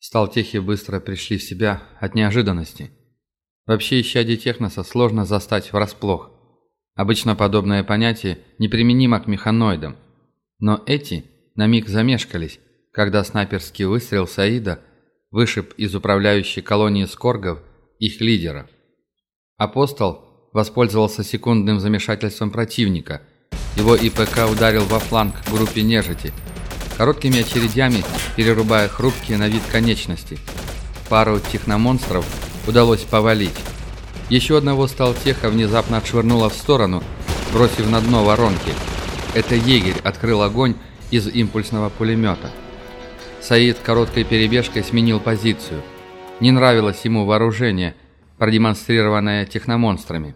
Сталтехи быстро пришли в себя от неожиданности. Вообще, исчадие техноса сложно застать врасплох. Обычно подобное понятие неприменимо к механоидам. Но эти на миг замешкались, когда снайперский выстрел Саида вышиб из управляющей колонии скоргов их лидера. Апостол воспользовался секундным замешательством противника. Его ИПК ударил во фланг группе нежити, короткими очередями перерубая хрупкие на вид конечности. Пару техномонстров удалось повалить. Еще одного сталтеха внезапно отшвырнуло в сторону, бросив на дно воронки. Это егерь открыл огонь из импульсного пулемета. Саид короткой перебежкой сменил позицию. Не нравилось ему вооружение, продемонстрированное техномонстрами.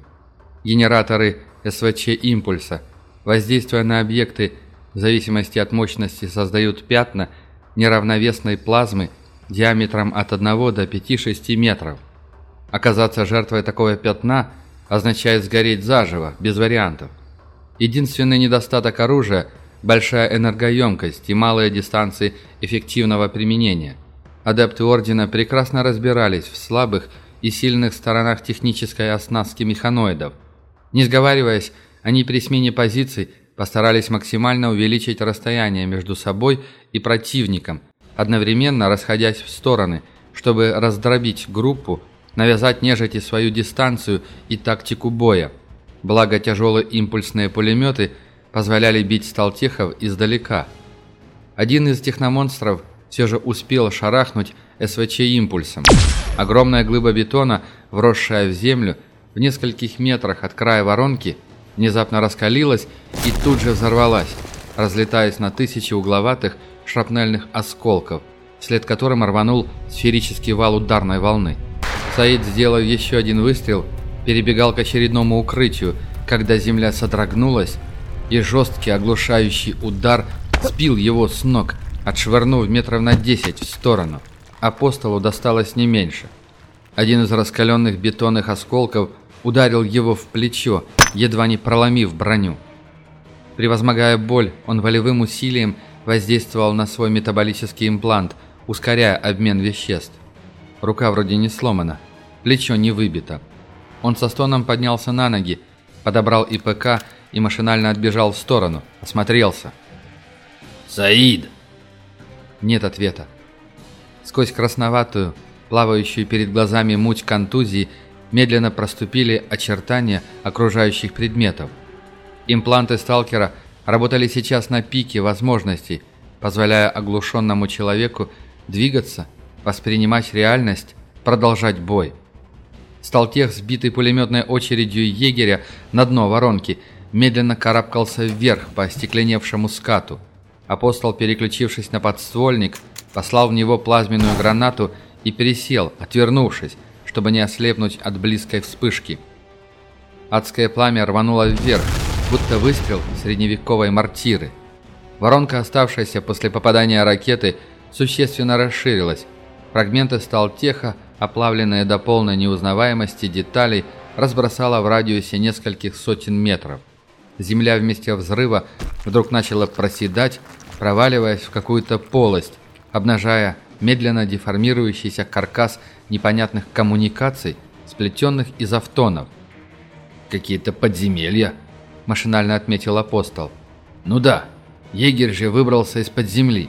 Генераторы СВЧ импульса, воздействуя на объекты в зависимости от мощности, создают пятна неравновесной плазмы диаметром от 1 до 5-6 метров. Оказаться жертвой такого пятна означает сгореть заживо, без вариантов. Единственный недостаток оружия – большая энергоемкость и малые дистанции эффективного применения. Адепты Ордена прекрасно разбирались в слабых и сильных сторонах технической оснастки механоидов. Не сговариваясь, они при смене позиций постарались максимально увеличить расстояние между собой и противником, одновременно расходясь в стороны, чтобы раздробить группу навязать нежити свою дистанцию и тактику боя. Благо тяжелые импульсные пулеметы позволяли бить сталтехов издалека. Один из техномонстров все же успел шарахнуть СВЧ импульсом. Огромная глыба бетона, вросшая в землю, в нескольких метрах от края воронки, внезапно раскалилась и тут же взорвалась, разлетаясь на тысячи угловатых шрапнельных осколков, вслед которым рванул сферический вал ударной волны. Саид, сделав еще один выстрел, перебегал к очередному укрытию, когда земля содрогнулась, и жесткий оглушающий удар сбил его с ног, отшвырнув метров на десять в сторону. Апостолу досталось не меньше. Один из раскаленных бетонных осколков ударил его в плечо, едва не проломив броню. Превозмогая боль, он волевым усилием воздействовал на свой метаболический имплант, ускоряя обмен веществ. Рука вроде не сломана, плечо не выбито. Он со стоном поднялся на ноги, подобрал ИПК и машинально отбежал в сторону, осмотрелся. «Саид!» Нет ответа. Сквозь красноватую, плавающую перед глазами муть контузии, медленно проступили очертания окружающих предметов. Импланты сталкера работали сейчас на пике возможностей, позволяя оглушенному человеку двигаться воспринимать реальность, продолжать бой. Сталтех, сбитый пулеметной очередью егеря на дно воронки, медленно карабкался вверх по остекленевшему скату. Апостол, переключившись на подствольник, послал в него плазменную гранату и пересел, отвернувшись, чтобы не ослепнуть от близкой вспышки. Адское пламя рвануло вверх, будто выстрел средневековой мортиры. Воронка, оставшаяся после попадания ракеты, существенно расширилась, Фрагменты сталтеха, оплавленные до полной неузнаваемости деталей, разбросала в радиусе нескольких сотен метров. Земля вместе взрыва вдруг начала проседать, проваливаясь в какую-то полость, обнажая медленно деформирующийся каркас непонятных коммуникаций, сплетенных из автонов. «Какие-то подземелья», – машинально отметил апостол. «Ну да, егерь же выбрался из-под земли».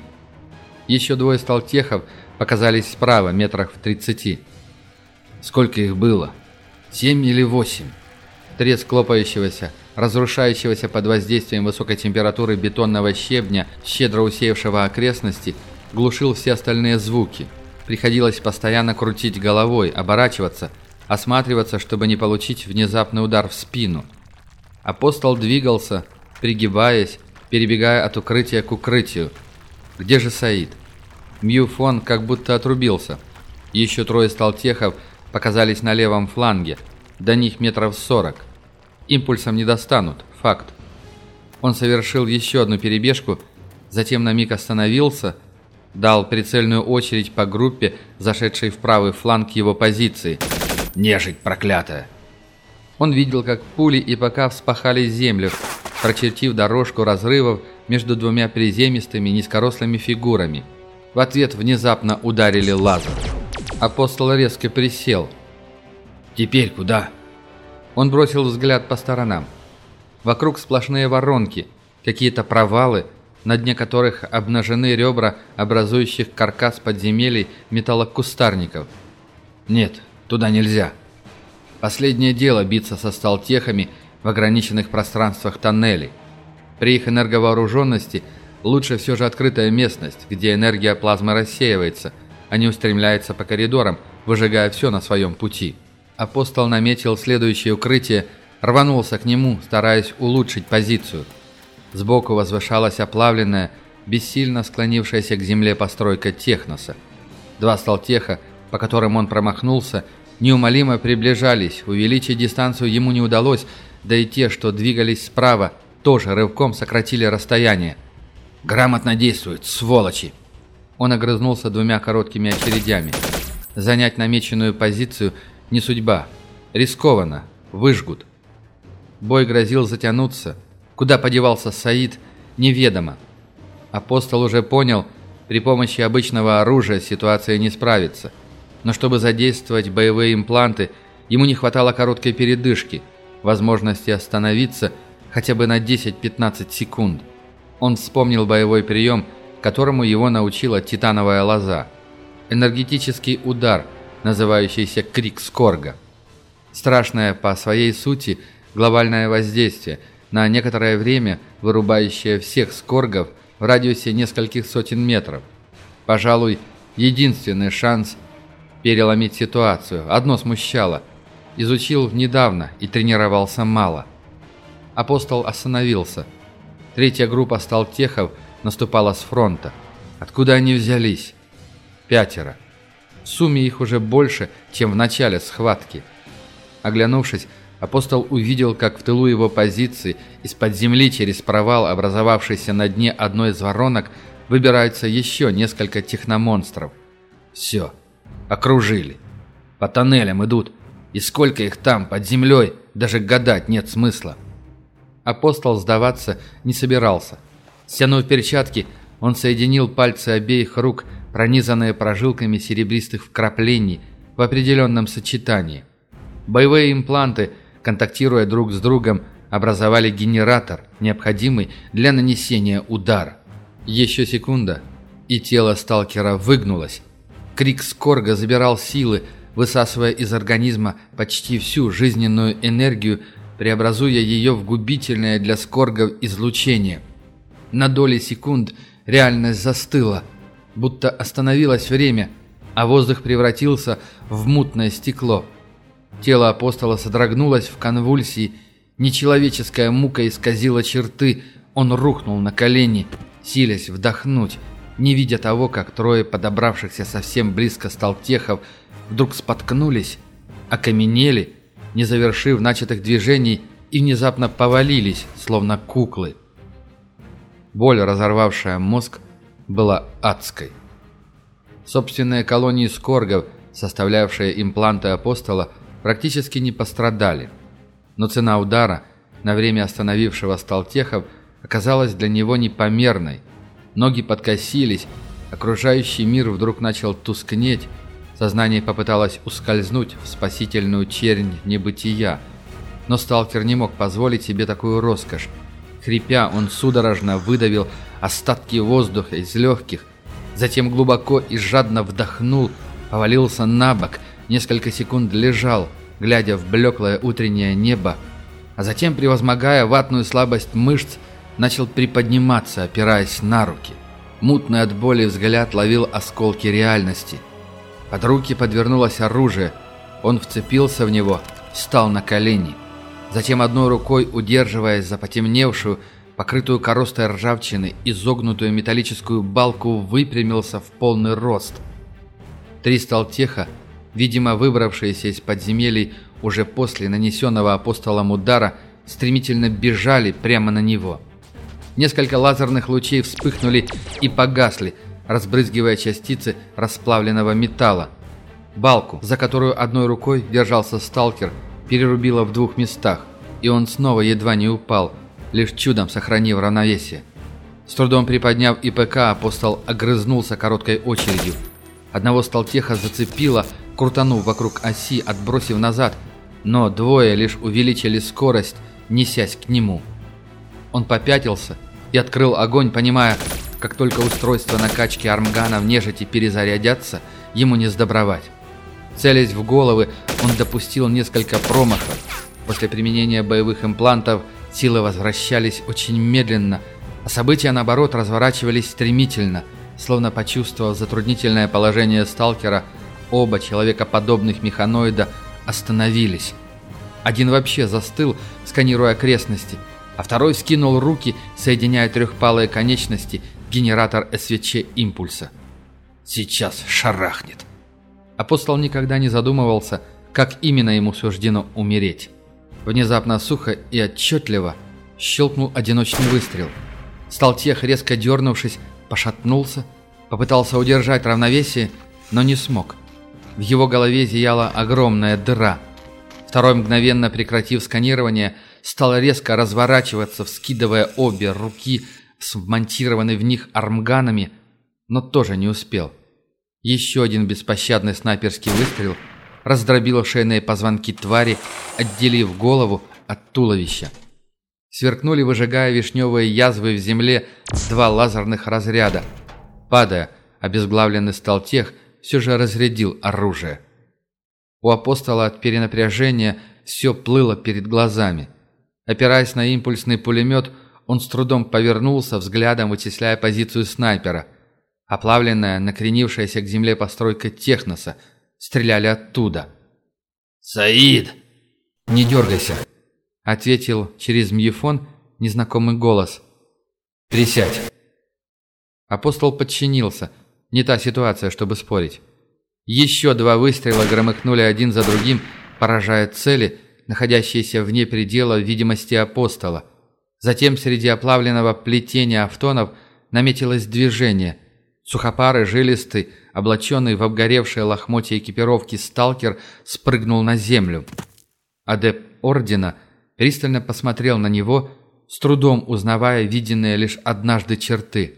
Еще двое сталтехов – показались справа, метрах в тридцати. Сколько их было? Семь или восемь? Треск клопающегося, разрушающегося под воздействием высокой температуры бетонного щебня, щедро усеявшего окрестности, глушил все остальные звуки. Приходилось постоянно крутить головой, оборачиваться, осматриваться, чтобы не получить внезапный удар в спину. Апостол двигался, пригибаясь, перебегая от укрытия к укрытию. Где же Саид? Мьюфон как будто отрубился. Еще трое сталтехов показались на левом фланге. До них метров сорок. Импульсом не достанут, факт. Он совершил еще одну перебежку, затем на миг остановился, дал прицельную очередь по группе, зашедшей в правый фланг его позиции. «Нежить проклятая!» Он видел, как пули и пока вспахали землю, прочертив дорожку разрывов между двумя приземистыми низкорослыми фигурами – В ответ внезапно ударили лазер. Апостол резко присел. «Теперь куда?» Он бросил взгляд по сторонам. Вокруг сплошные воронки, какие-то провалы, на дне которых обнажены ребра, образующих каркас подземелий металлокустарников. «Нет, туда нельзя. Последнее дело биться со сталтехами в ограниченных пространствах тоннелей. При их энерговооруженности лучше все же открытая местность, где энергия плазмы рассеивается, а не устремляется по коридорам, выжигая все на своем пути». Апостол наметил следующее укрытие, рванулся к нему, стараясь улучшить позицию. Сбоку возвышалась оплавленная, бессильно склонившаяся к земле постройка Техноса. Два сталтеха, по которым он промахнулся, неумолимо приближались, увеличить дистанцию ему не удалось, да и те, что двигались справа, тоже рывком сократили расстояние. «Грамотно действуют, сволочи!» Он огрызнулся двумя короткими очередями. Занять намеченную позицию – не судьба. Рискованно. Выжгут. Бой грозил затянуться. Куда подевался Саид, неведомо. Апостол уже понял, при помощи обычного оружия ситуация не справится. Но чтобы задействовать боевые импланты, ему не хватало короткой передышки, возможности остановиться хотя бы на 10-15 секунд. Он вспомнил боевой прием, которому его научила титановая лоза. Энергетический удар – называющийся «Крик Скорга». Страшное по своей сути глобальное воздействие, на некоторое время вырубающее всех скоргов в радиусе нескольких сотен метров. Пожалуй, единственный шанс переломить ситуацию. Одно смущало. Изучил недавно и тренировался мало. Апостол остановился. Третья группа сталтехов наступала с фронта. Откуда они взялись? Пятеро. В сумме их уже больше, чем в начале схватки. Оглянувшись, апостол увидел, как в тылу его позиции из-под земли через провал, образовавшийся на дне одной из воронок, выбираются еще несколько техномонстров. Все. Окружили. По тоннелям идут. И сколько их там, под землей, даже гадать нет смысла. Апостол сдаваться не собирался. Стянув перчатки, он соединил пальцы обеих рук, пронизанные прожилками серебристых вкраплений в определенном сочетании. Боевые импланты, контактируя друг с другом, образовали генератор, необходимый для нанесения удара. Еще секунда, и тело сталкера выгнулось. Крик Скорга забирал силы, высасывая из организма почти всю жизненную энергию, преобразуя ее в губительное для скоргов излучение. На доли секунд реальность застыла – будто остановилось время, а воздух превратился в мутное стекло. Тело апостола содрогнулось в конвульсии, нечеловеческая мука исказила черты, он рухнул на колени, силясь вдохнуть, не видя того, как трое подобравшихся совсем близко сталтехов вдруг споткнулись, окаменели, не завершив начатых движений и внезапно повалились, словно куклы. Боль, разорвавшая мозг, была адской. Собственные колонии скоргов, составлявшие импланты апостола, практически не пострадали. Но цена удара, на время остановившего сталтехов, оказалась для него непомерной. Ноги подкосились, окружающий мир вдруг начал тускнеть, сознание попыталось ускользнуть в спасительную чернь небытия. Но сталкер не мог позволить себе такую роскошь. Хрипя, он судорожно выдавил остатки воздуха из легких, затем глубоко и жадно вдохнул, повалился на бок, несколько секунд лежал, глядя в блеклое утреннее небо, а затем, превозмогая ватную слабость мышц, начал приподниматься, опираясь на руки. Мутный от боли взгляд ловил осколки реальности. Под руки подвернулось оружие, он вцепился в него, встал на колени – Затем одной рукой, удерживаясь за потемневшую, покрытую коростой ржавчины, изогнутую металлическую балку, выпрямился в полный рост. Три сталтеха, видимо выбравшиеся из подземелий уже после нанесенного апостолом удара, стремительно бежали прямо на него. Несколько лазерных лучей вспыхнули и погасли, разбрызгивая частицы расплавленного металла. Балку, за которую одной рукой держался сталкер – перерубило в двух местах, и он снова едва не упал, лишь чудом сохранив равновесие. С трудом приподняв ИПК, апостол огрызнулся короткой очередью. Одного сталтеха зацепило, крутанув вокруг оси, отбросив назад, но двое лишь увеличили скорость, несясь к нему. Он попятился и открыл огонь, понимая, как только устройство накачки армгана в нежити перезарядятся, ему не сдобровать. Целясь в головы, он допустил несколько промахов. После применения боевых имплантов силы возвращались очень медленно, а события, наоборот, разворачивались стремительно. Словно почувствовав затруднительное положение сталкера, оба человекоподобных механоида остановились. Один вообще застыл, сканируя окрестности, а второй скинул руки, соединяя трехпалые конечности, генератор СВЧ импульса. Сейчас шарахнет. Апостол никогда не задумывался, как именно ему суждено умереть. Внезапно сухо и отчетливо щелкнул одиночный выстрел. Сталтех, резко дернувшись, пошатнулся, попытался удержать равновесие, но не смог. В его голове зияла огромная дыра. Второй, мгновенно прекратив сканирование, стал резко разворачиваться, вскидывая обе руки с вмонтированной в них армганами, но тоже не успел. Еще один беспощадный снайперский выстрел раздробил шейные позвонки твари, отделив голову от туловища. Сверкнули, выжигая вишневые язвы в земле, два лазерных разряда. Падая, обезглавленный сталтех все же разрядил оружие. У апостола от перенапряжения все плыло перед глазами. Опираясь на импульсный пулемет, он с трудом повернулся, взглядом вычисляя позицию снайпера. Оплавленная, накренившаяся к земле постройка техноса. Стреляли оттуда. «Саид!» «Не дергайся!» — ответил через мьефон незнакомый голос. «Присядь!» Апостол подчинился. Не та ситуация, чтобы спорить. Еще два выстрела громыхнули один за другим, поражая цели, находящиеся вне предела видимости апостола. Затем среди оплавленного плетения автонов наметилось движение. Сухопарый, жилистый, облаченный в обгоревшее лохмотье экипировки сталкер спрыгнул на землю. Адепт Ордена пристально посмотрел на него, с трудом узнавая виденные лишь однажды черты.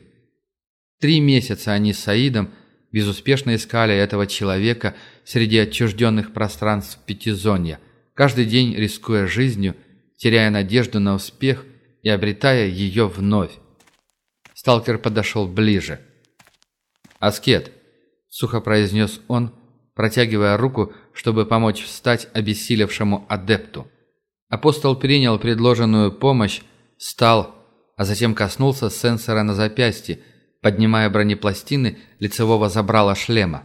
Три месяца они с Саидом безуспешно искали этого человека среди отчужденных пространств Пятизонья, каждый день рискуя жизнью, теряя надежду на успех и обретая ее вновь. Сталкер подошел ближе – «Аскет», — сухо произнес он, протягивая руку, чтобы помочь встать обессилевшему адепту. Апостол принял предложенную помощь, встал, а затем коснулся сенсора на запястье, поднимая бронепластины лицевого забрала шлема.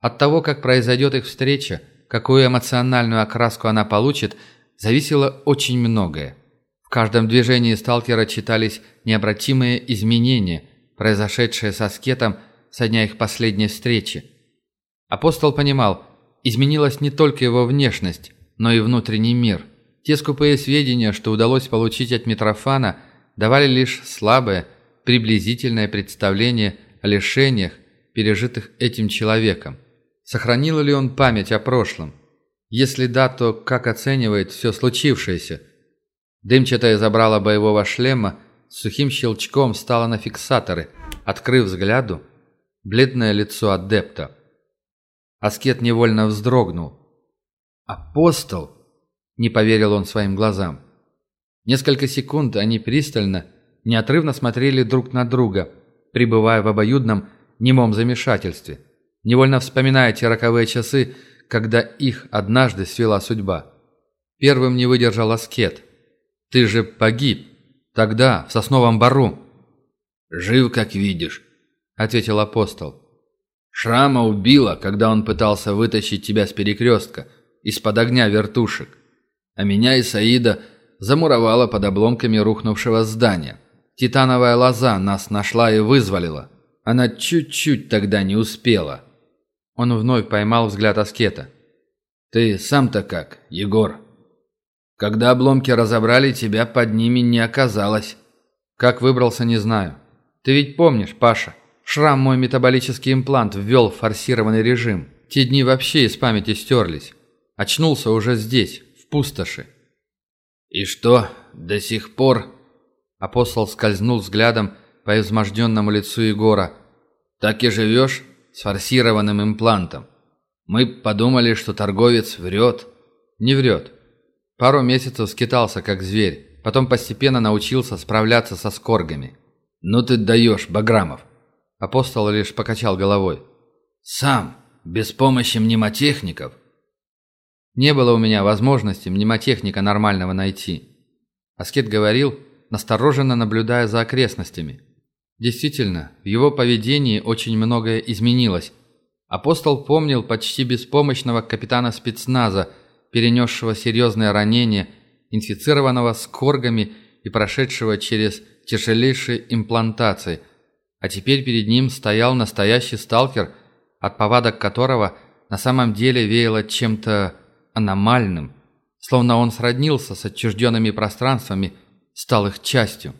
От того, как произойдет их встреча, какую эмоциональную окраску она получит, зависело очень многое. В каждом движении сталкера читались необратимые изменения, произошедшее со скетом со дня их последней встречи. Апостол понимал, изменилась не только его внешность, но и внутренний мир. Те скупые сведения, что удалось получить от Митрофана, давали лишь слабое, приблизительное представление о лишениях, пережитых этим человеком. Сохранил ли он память о прошлом? Если да, то как оценивает все случившееся? Дымчатая забрала боевого шлема с сухим щелчком встала на фиксаторы, открыв взгляду бледное лицо адепта. Аскет невольно вздрогнул. «Апостол!» – не поверил он своим глазам. Несколько секунд они пристально, неотрывно смотрели друг на друга, пребывая в обоюдном, немом замешательстве, невольно вспоминая те роковые часы, когда их однажды свела судьба. Первым не выдержал Аскет. «Ты же погиб!» Тогда, в сосновом бару». «Жив, как видишь», — ответил апостол. «Шрама убила, когда он пытался вытащить тебя с перекрестка, из-под огня вертушек. А меня и Саида замуровала под обломками рухнувшего здания. Титановая лоза нас нашла и вызволила. Она чуть-чуть тогда не успела». Он вновь поймал взгляд аскета. «Ты сам-то как, Егор?» Когда обломки разобрали, тебя под ними не оказалось. Как выбрался, не знаю. Ты ведь помнишь, Паша, шрам мой метаболический имплант ввел в форсированный режим. Те дни вообще из памяти стерлись. Очнулся уже здесь, в пустоши. И что, до сих пор... Апостол скользнул взглядом по изможденному лицу Егора. «Так и живешь с форсированным имплантом. Мы подумали, что торговец врет». «Не врет. Пару месяцев скитался, как зверь. Потом постепенно научился справляться со скоргами». «Ну ты даешь, Баграмов!» Апостол лишь покачал головой. «Сам, без помощи мнемотехников?» «Не было у меня возможности мнемотехника нормального найти». Аскет говорил, настороженно наблюдая за окрестностями. Действительно, в его поведении очень многое изменилось. Апостол помнил почти беспомощного капитана спецназа, перенесшего серьезное ранение, инфицированного скоргами и прошедшего через тяжелейшие имплантации. А теперь перед ним стоял настоящий сталкер, от повадок которого на самом деле веяло чем-то аномальным, словно он сроднился с отчужденными пространствами, стал их частью.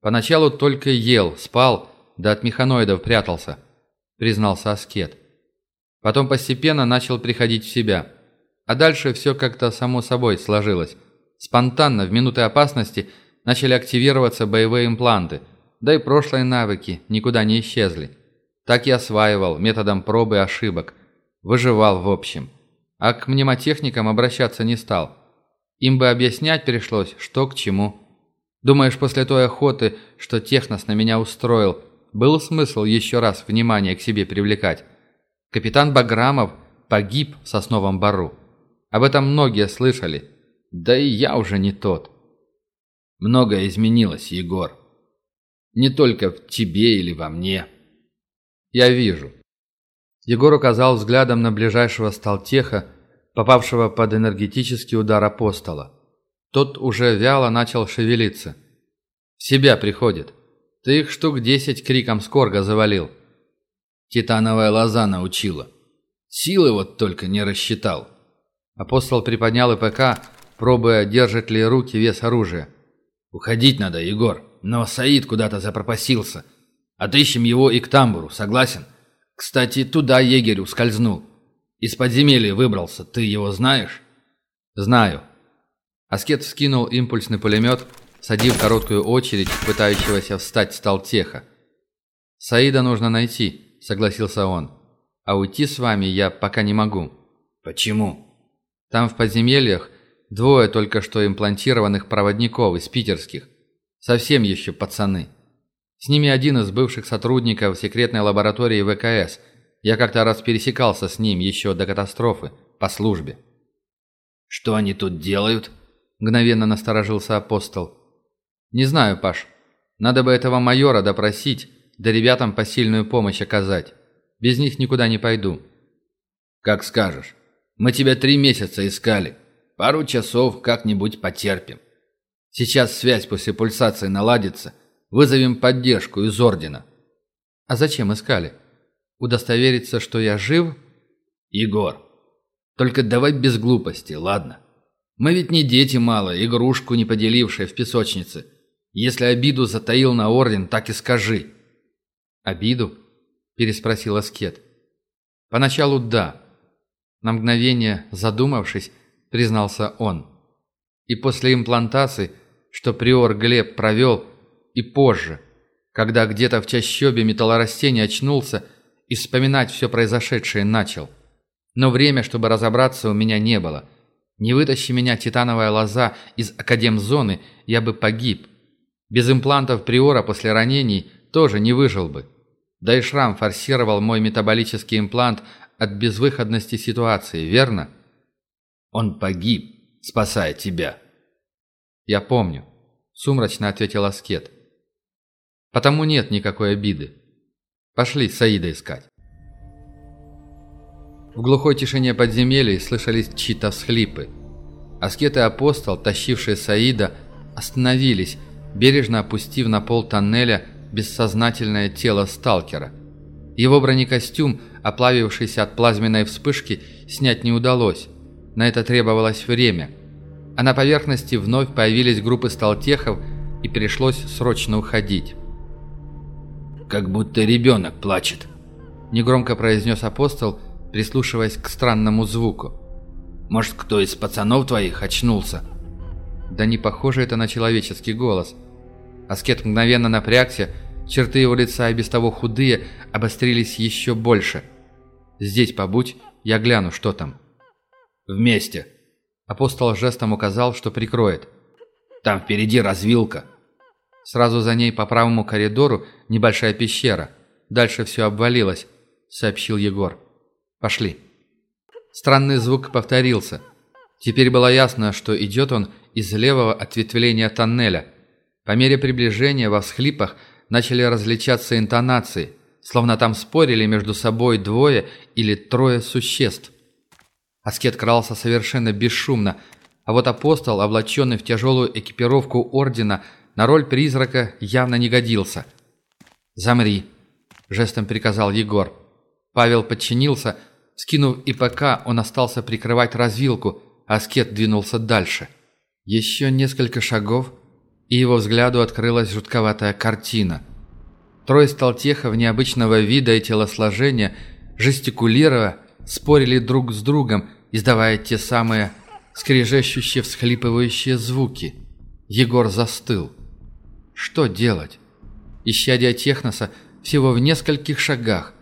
Поначалу только ел, спал, да от механоидов прятался, признался Аскет. Потом постепенно начал приходить в себя. А дальше все как-то само собой сложилось. Спонтанно, в минуты опасности, начали активироваться боевые импланты, да и прошлые навыки никуда не исчезли. Так я осваивал методом пробы и ошибок. Выживал в общем. А к мнемотехникам обращаться не стал. Им бы объяснять пришлось, что к чему. Думаешь, после той охоты, что Технос на меня устроил, был смысл еще раз внимание к себе привлекать? Капитан Баграмов погиб в сосновом бару. Об этом многие слышали. Да и я уже не тот. Многое изменилось, Егор. Не только в тебе или во мне. Я вижу. Егор указал взглядом на ближайшего сталтеха, попавшего под энергетический удар апостола. Тот уже вяло начал шевелиться. В себя приходит. Ты их штук десять криком скорга завалил. Титановая лоза научила. Силы вот только не рассчитал. Апостол приподнял ИПК, пробуя, держит ли руки вес оружия. «Уходить надо, Егор, но Саид куда-то запропасился. Отыщем его и к тамбуру, согласен? Кстати, туда егерь ускользнул. Из подземелья выбрался, ты его знаешь?» «Знаю. Аскет вскинул импульсный пулемет, садив короткую очередь пытающегося встать стал теха. «Саида нужно найти», — согласился он. «А уйти с вами я пока не могу». «Почему?» «Там в подземельях двое только что имплантированных проводников из питерских. Совсем еще пацаны. С ними один из бывших сотрудников секретной лаборатории ВКС. Я как-то раз пересекался с ним еще до катастрофы, по службе». «Что они тут делают?» Мгновенно насторожился апостол. «Не знаю, Паш. Надо бы этого майора допросить, да ребятам посильную помощь оказать. Без них никуда не пойду». «Как скажешь. Мы тебя три месяца искали. Пару часов как-нибудь потерпим. Сейчас связь после пульсации наладится. Вызовем поддержку из Ордена». «А зачем искали? Удостовериться, что я жив?» «Егор, только давай без глупости, ладно?» Мы ведь не дети малые, игрушку не поделившие в песочнице. Если обиду затаил на орден, так и скажи». «Обиду?» – переспросил Аскет. «Поначалу да». На мгновение, задумавшись, признался он. И после имплантации, что приор Глеб провел, и позже, когда где-то в чащобе металлорастения очнулся и вспоминать все произошедшее начал. Но время, чтобы разобраться, у меня не было – не вытащи меня, титановая лоза, из академзоны, я бы погиб. Без имплантов приора после ранений тоже не выжил бы. Да и шрам форсировал мой метаболический имплант от безвыходности ситуации, верно? Он погиб, спасая тебя. Я помню, сумрачно ответил Аскет. Потому нет никакой обиды. Пошли Саида искать. В глухой тишине подземелья слышались чьи-то всхлипы. Аскет и апостол, тащившие Саида, остановились, бережно опустив на пол тоннеля бессознательное тело сталкера. Его бронекостюм, оплавившийся от плазменной вспышки, снять не удалось. На это требовалось время. А на поверхности вновь появились группы сталтехов, и пришлось срочно уходить. «Как будто ребенок плачет», — негромко произнес апостол, прислушиваясь к странному звуку. «Может, кто из пацанов твоих очнулся?» Да не похоже это на человеческий голос. Аскет мгновенно напрягся, черты его лица и без того худые обострились еще больше. «Здесь побудь, я гляну, что там». «Вместе!» Апостол жестом указал, что прикроет. «Там впереди развилка». Сразу за ней по правому коридору небольшая пещера. Дальше все обвалилось, сообщил Егор. Пошли. Странный звук повторился. Теперь было ясно, что идет он из левого ответвления тоннеля. По мере приближения во всхлипах начали различаться интонации, словно там спорили между собой двое или трое существ. Аскет крался совершенно бесшумно, а вот апостол, облаченный в тяжелую экипировку ордена, на роль призрака явно не годился. «Замри», — жестом приказал Егор. Павел подчинился, скинув ИПК, он остался прикрывать развилку, а Скет двинулся дальше. Еще несколько шагов, и его взгляду открылась жутковатая картина. Трое сталтехов необычного вида и телосложения, жестикулируя, спорили друг с другом, издавая те самые скрежещущие всхлипывающие звуки. Егор застыл. Что делать? Исчадия Техноса всего в нескольких шагах,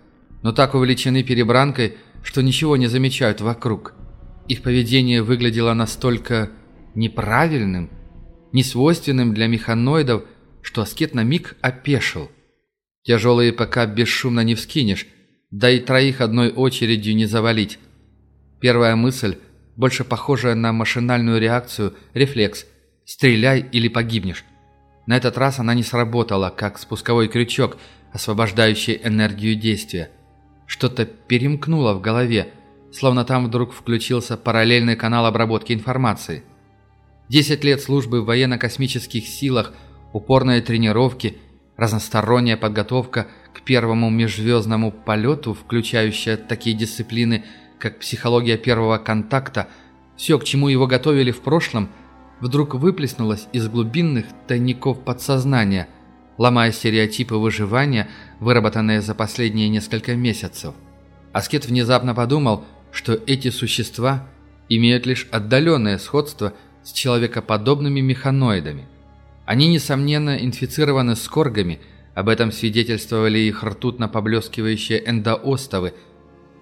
но так увлечены перебранкой, что ничего не замечают вокруг. Их поведение выглядело настолько неправильным, несвойственным для механоидов, что аскет на миг опешил. Тяжелые ПК бесшумно не вскинешь, да и троих одной очередью не завалить. Первая мысль, больше похожая на машинальную реакцию, рефлекс «стреляй или погибнешь». На этот раз она не сработала, как спусковой крючок, освобождающий энергию действия. Что-то перемкнуло в голове, словно там вдруг включился параллельный канал обработки информации. Десять лет службы в военно-космических силах, упорные тренировки, разносторонняя подготовка к первому межзвездному полету, включающая такие дисциплины, как психология первого контакта, все, к чему его готовили в прошлом – вдруг выплеснулась из глубинных тайников подсознания, ломая стереотипы выживания, выработанные за последние несколько месяцев. Аскет внезапно подумал, что эти существа имеют лишь отдаленное сходство с человекоподобными механоидами. Они, несомненно, инфицированы скоргами, об этом свидетельствовали их ртутно поблескивающие эндоостовы,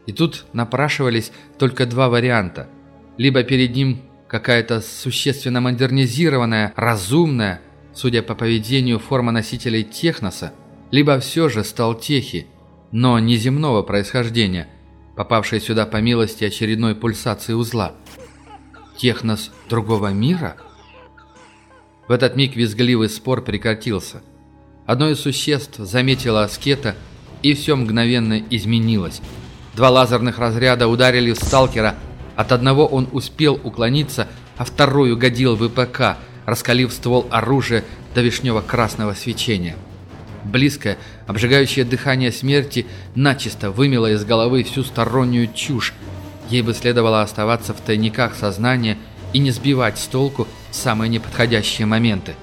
и тут напрашивались только два варианта. Либо перед ним какая-то существенно модернизированная, разумная, судя по поведению форма носителей техноса, либо все же стал техи, но неземного происхождения, попавшие сюда по милости очередной пульсации узла. Технос другого мира? В этот миг визгливый спор прекратился. Одно из существ заметило аскета, и все мгновенно изменилось. Два лазерных разряда ударили в сталкера – от одного он успел уклониться, а второй угодил в раскалив ствол оружия до вишнево-красного свечения. Близкое, обжигающее дыхание смерти начисто вымело из головы всю стороннюю чушь. Ей бы следовало оставаться в тайниках сознания и не сбивать с толку самые неподходящие моменты.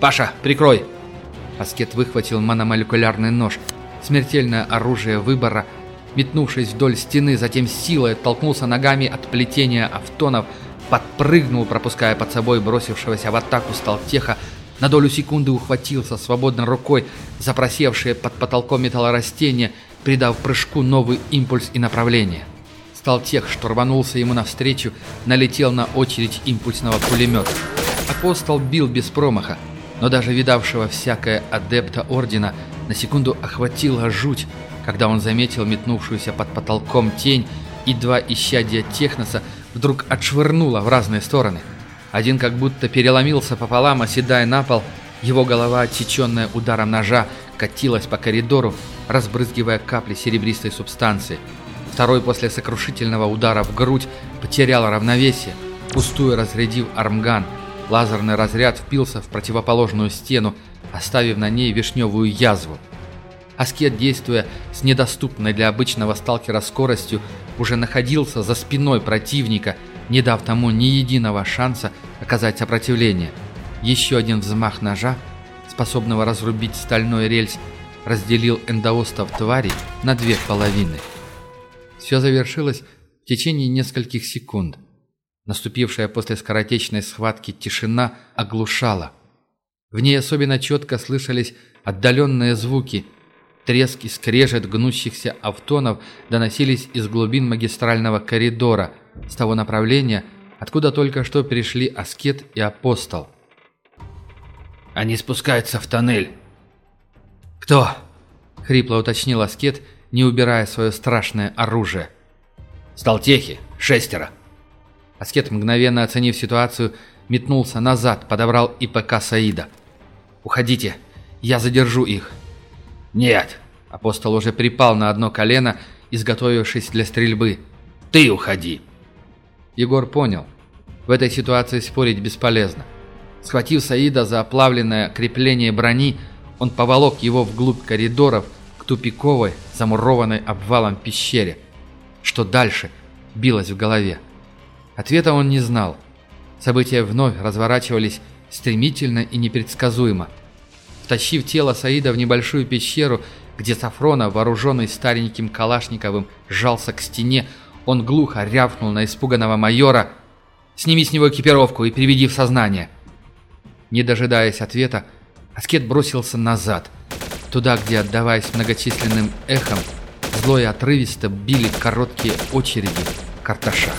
«Паша, прикрой!» Аскет выхватил мономолекулярный нож. Смертельное оружие выбора – метнувшись вдоль стены, затем силой оттолкнулся ногами от плетения автонов, подпрыгнул, пропуская под собой бросившегося в атаку сталтеха, на долю секунды ухватился свободной рукой за просевшее под потолком металлорастение, придав прыжку новый импульс и направление. Сталтех, что рванулся ему навстречу, налетел на очередь импульсного пулемета. Апостол бил без промаха, но даже видавшего всякое адепта Ордена на секунду охватила жуть, когда он заметил метнувшуюся под потолком тень, и два исчадия Техноса вдруг отшвырнуло в разные стороны. Один как будто переломился пополам, оседая на пол, его голова, отсеченная ударом ножа, катилась по коридору, разбрызгивая капли серебристой субстанции. Второй после сокрушительного удара в грудь потерял равновесие, пустую разрядив армган. Лазерный разряд впился в противоположную стену, оставив на ней вишневую язву. Аскет, действуя с недоступной для обычного сталкера скоростью, уже находился за спиной противника, не дав тому ни единого шанса оказать сопротивление. Еще один взмах ножа, способного разрубить стальной рельс, разделил эндоостов твари на две половины. Все завершилось в течение нескольких секунд. Наступившая после скоротечной схватки тишина оглушала. В ней особенно четко слышались отдаленные звуки. Треск и скрежет гнущихся автонов доносились из глубин магистрального коридора, с того направления, откуда только что перешли Аскет и Апостол. «Они спускаются в тоннель». «Кто?» — хрипло уточнил Аскет, не убирая свое страшное оружие. «Сталтехи. Шестеро». Аскет, мгновенно оценив ситуацию, метнулся назад, подобрал ИПК Саида. «Уходите, я задержу их». «Нет». Апостол уже припал на одно колено, изготовившись для стрельбы. «Ты уходи». Егор понял. В этой ситуации спорить бесполезно. Схватив Саида за оплавленное крепление брони, он поволок его вглубь коридоров к тупиковой, замурованной обвалом пещере. Что дальше? Билось в голове. Ответа он не знал. События вновь разворачивались стремительно и непредсказуемо. Втащив тело Саида в небольшую пещеру, где Сафрона, вооруженный стареньким Калашниковым, сжался к стене, он глухо рявкнул на испуганного майора «Сними с него экипировку и приведи в сознание». Не дожидаясь ответа, Аскет бросился назад, туда, где, отдаваясь многочисленным эхом, зло и отрывисто били короткие очереди карташа.